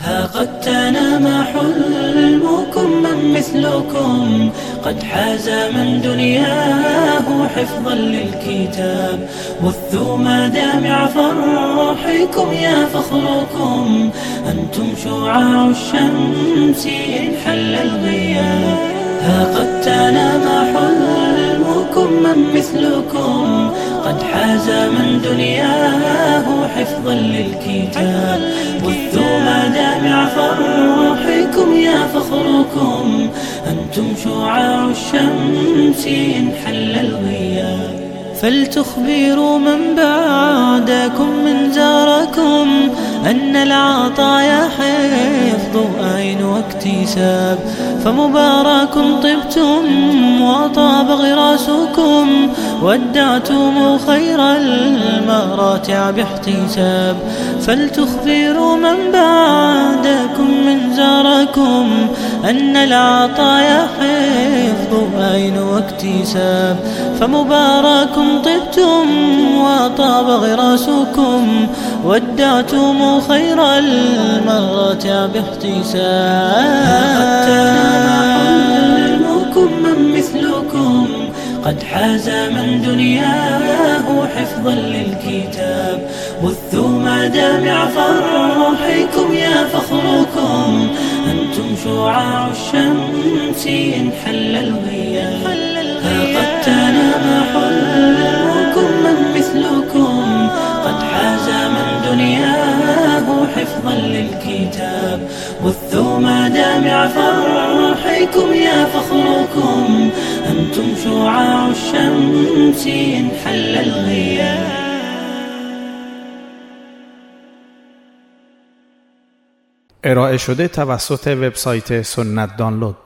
ها قد تنام حلمكم من مثلكم قد حاز من دنياه حفظا للكتاب. بثوا مدامع فرحكم يا فخركم أنتم شعاع الشمس إن حل الغياب. ها قد تنام حلمكم من مثلكم قد حاز من دنياه حفظا للكتاب. فخركم. أنتم شعاع الشمس إن حل الغياب. فلتخبروا من بعدكم من زاركم أن العطايا حفظ أين واكتساب. فمبارك طبتم وطاب غراسكم. ودعتم خير المراتع باحتساب. فلتخبروا من بعدكم من زاركم أن العطايا حفظ أين واكتساب فمبارك طبتم وطاب غراسكم ودعتم خير المراتع باحتساب. قد حاز من دنياه حفظا للكتاب. بثوا مدامع فرحكم يا فخركم. أنتم شعاع الشمس إن حل الغياب. قد تنام حلمكم من مثلكم. قد حاز من دنياه حفظا للكتاب. بثوا مدامع فرحكم يا فخركم. أنتم شعاع الشمس حل الغياب. ارائه شده توسط وبسایت سنت دانلود.